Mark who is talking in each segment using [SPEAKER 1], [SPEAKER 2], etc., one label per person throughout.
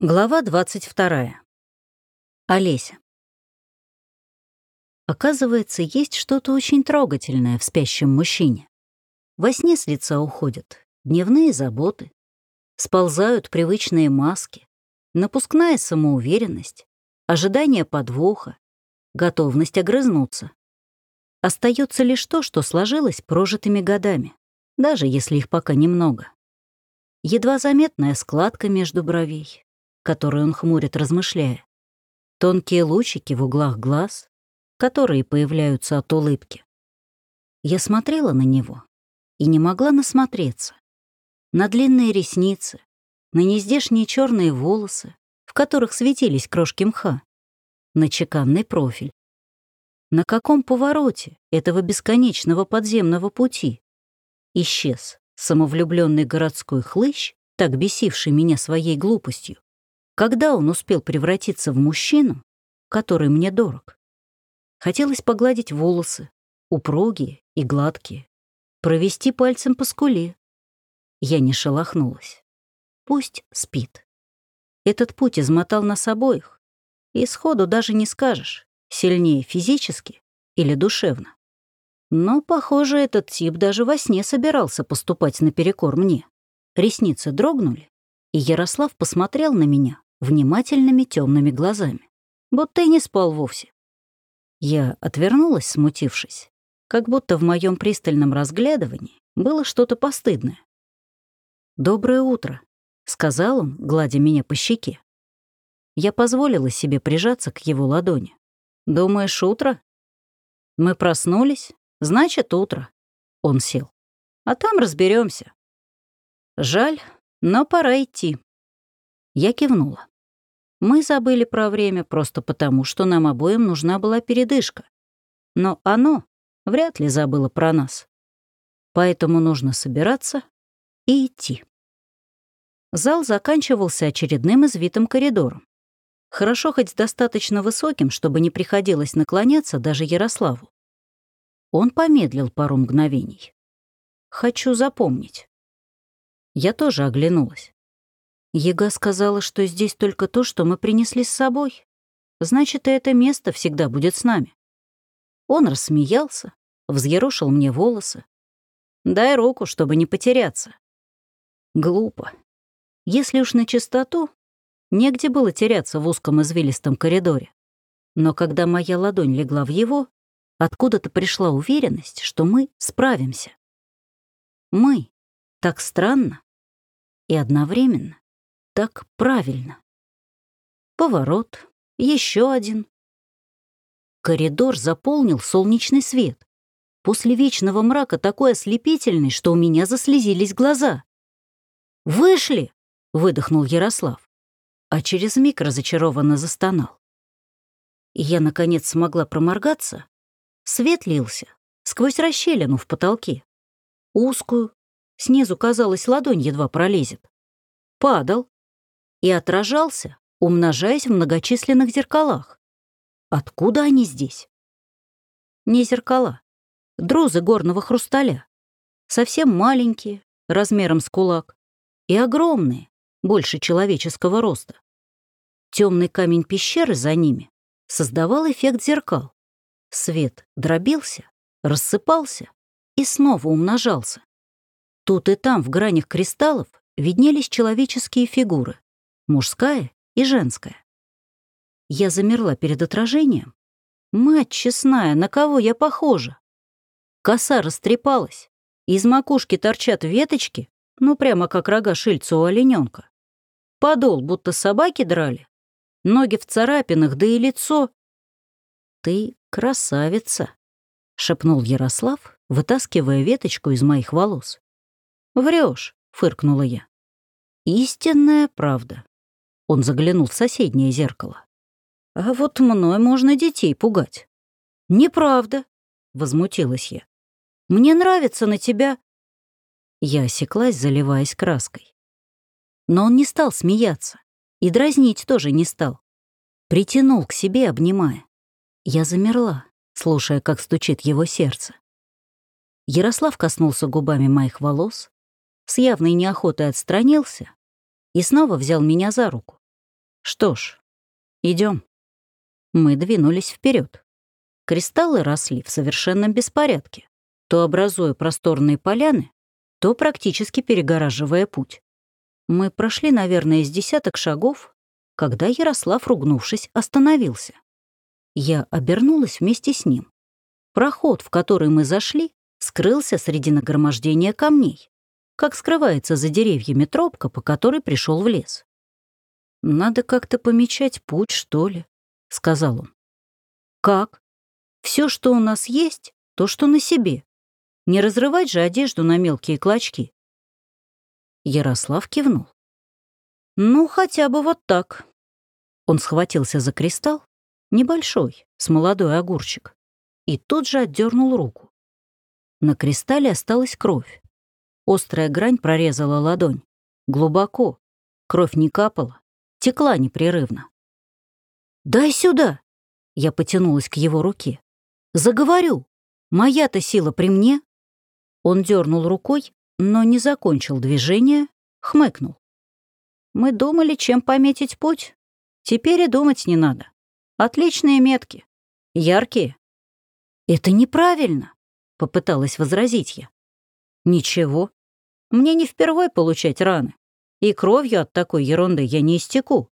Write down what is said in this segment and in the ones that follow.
[SPEAKER 1] Глава 22. Олеся. Оказывается, есть что-то очень трогательное в спящем мужчине. Во сне с лица уходят дневные заботы, сползают привычные маски, напускная самоуверенность, ожидание подвоха, готовность огрызнуться. Остается лишь то, что сложилось прожитыми годами, даже если их пока немного. Едва заметная складка между бровей, который он хмурит, размышляя. Тонкие лучики в углах глаз, которые появляются от улыбки. Я смотрела на него и не могла насмотреться. На длинные ресницы, на нездешние черные волосы, в которых светились крошки мха, на чеканный профиль. На каком повороте этого бесконечного подземного пути исчез самовлюбленный городской хлыщ, так бесивший меня своей глупостью, когда он успел превратиться в мужчину, который мне дорог? Хотелось погладить волосы, упругие и гладкие, провести пальцем по скуле. Я не шелохнулась. Пусть спит. Этот путь измотал нас обоих, и сходу даже не скажешь, сильнее физически или душевно. Но, похоже, этот тип даже во сне собирался поступать наперекор мне. Ресницы дрогнули, и Ярослав посмотрел на меня внимательными темными глазами, будто и не спал вовсе. Я отвернулась, смутившись, как будто в моем пристальном разглядывании было что-то постыдное. «Доброе утро», — сказал он, гладя меня по щеке. Я позволила себе прижаться к его ладони. «Думаешь, утро?» «Мы проснулись, значит, утро». Он сел. «А там разберемся. «Жаль, но пора идти». Я кивнула. Мы забыли про время просто потому, что нам обоим нужна была передышка. Но оно вряд ли забыло про нас. Поэтому нужно собираться и идти. Зал заканчивался очередным извитым коридором. Хорошо хоть достаточно высоким, чтобы не приходилось наклоняться даже Ярославу. Он помедлил пару мгновений. «Хочу запомнить». Я тоже оглянулась. Ега сказала, что здесь только то, что мы принесли с собой. Значит, и это место всегда будет с нами. Он рассмеялся, взъерошил мне волосы. Дай руку, чтобы не потеряться. Глупо. Если уж на чистоту, негде было теряться в узком извилистом коридоре. Но когда моя ладонь легла в его, откуда-то пришла уверенность, что мы справимся. Мы. Так странно и одновременно так правильно. Поворот, еще один. Коридор заполнил солнечный свет. После вечного мрака такой ослепительный, что у меня заслезились глаза. «Вышли!» — выдохнул Ярослав, а через миг разочарованно застонал. Я, наконец, смогла проморгаться. Свет лился сквозь расщелину в потолке. Узкую, снизу, казалось, ладонь едва пролезет. Падал, и отражался, умножаясь в многочисленных зеркалах. Откуда они здесь? Не зеркала, друзы горного хрусталя. Совсем маленькие, размером с кулак, и огромные, больше человеческого роста. Темный камень пещеры за ними создавал эффект зеркал. Свет дробился, рассыпался и снова умножался. Тут и там в гранях кристаллов виднелись человеческие фигуры мужская и женская. Я замерла перед отражением. Мать честная, на кого я похожа? Коса растрепалась, из макушки торчат веточки, ну прямо как рога шильца у олененка. Подол, будто собаки драли, ноги в царапинах, да и лицо. «Ты красавица», — шепнул Ярослав, вытаскивая веточку из моих волос. Врешь, фыркнула я. «Истинная правда. Он заглянул в соседнее зеркало. «А вот мной можно детей пугать». «Неправда», — возмутилась я. «Мне нравится на тебя...» Я осеклась, заливаясь краской. Но он не стал смеяться. И дразнить тоже не стал. Притянул к себе, обнимая. Я замерла, слушая, как стучит его сердце. Ярослав коснулся губами моих волос, с явной неохотой отстранился и снова взял меня за руку Что ж, идем. Мы двинулись вперед. Кристаллы росли в совершенном беспорядке, то образуя просторные поляны, то практически перегораживая путь. Мы прошли, наверное, с десяток шагов, когда Ярослав, ругнувшись, остановился. Я обернулась вместе с ним. Проход, в который мы зашли, скрылся среди нагромождения камней, как скрывается за деревьями тропка, по которой пришел в лес. «Надо как-то помечать путь, что ли», — сказал он. «Как? Все, что у нас есть, то, что на себе. Не разрывать же одежду на мелкие клочки». Ярослав кивнул. «Ну, хотя бы вот так». Он схватился за кристалл, небольшой, с молодой огурчик, и тут же отдернул руку. На кристалле осталась кровь. Острая грань прорезала ладонь. Глубоко. Кровь не капала, текла непрерывно. «Дай сюда!» Я потянулась к его руке. «Заговорю! Моя-то сила при мне!» Он дернул рукой, но не закончил движение, хмыкнул. «Мы думали, чем пометить путь. Теперь и думать не надо. Отличные метки. Яркие». «Это неправильно», — попыталась возразить я. «Ничего. Мне не впервой получать раны, и кровью от такой ерунды я не истеку.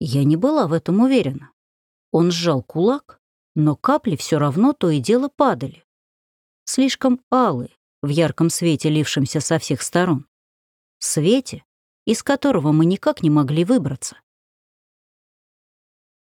[SPEAKER 1] Я не была в этом уверена. Он сжал кулак, но капли все равно то и дело падали. Слишком алые, в ярком свете, лившемся со всех сторон. Свете, из которого мы никак не могли выбраться.